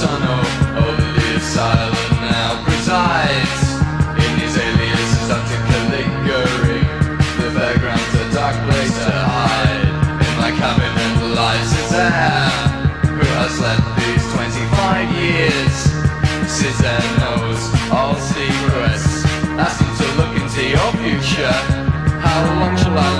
son of Olive Silent now presides in his aliases that liquoring. The background's a dark place to hide. In my cabinet lies his heir, who has slept these 25 years. Cesar knows all secrets. Ask him to look into your future. How long shall I?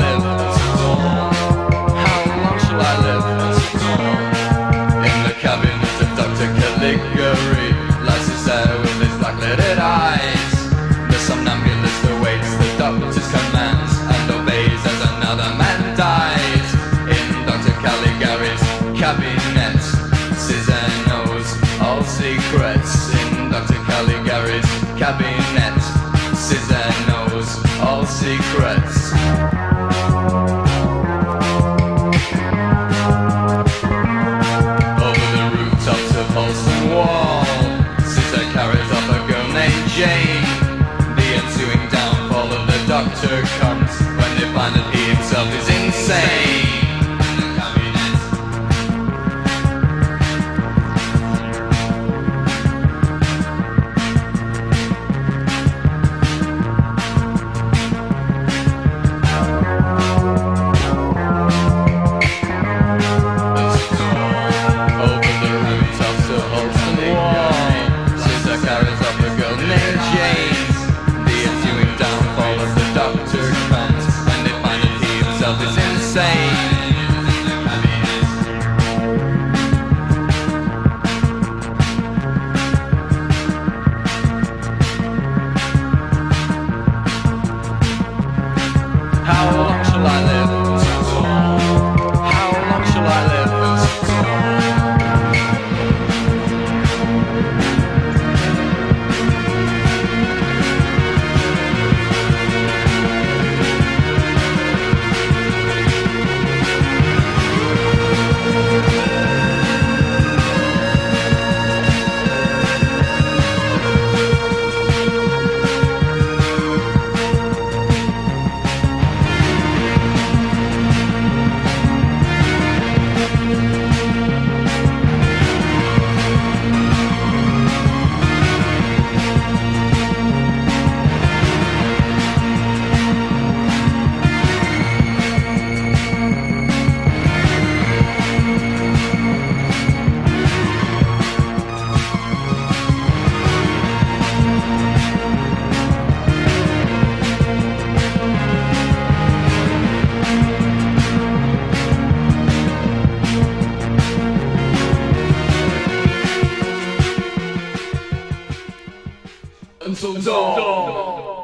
secrets in Dr. Caligari's cabinet. Cesar knows all secrets. and so, so, so, so.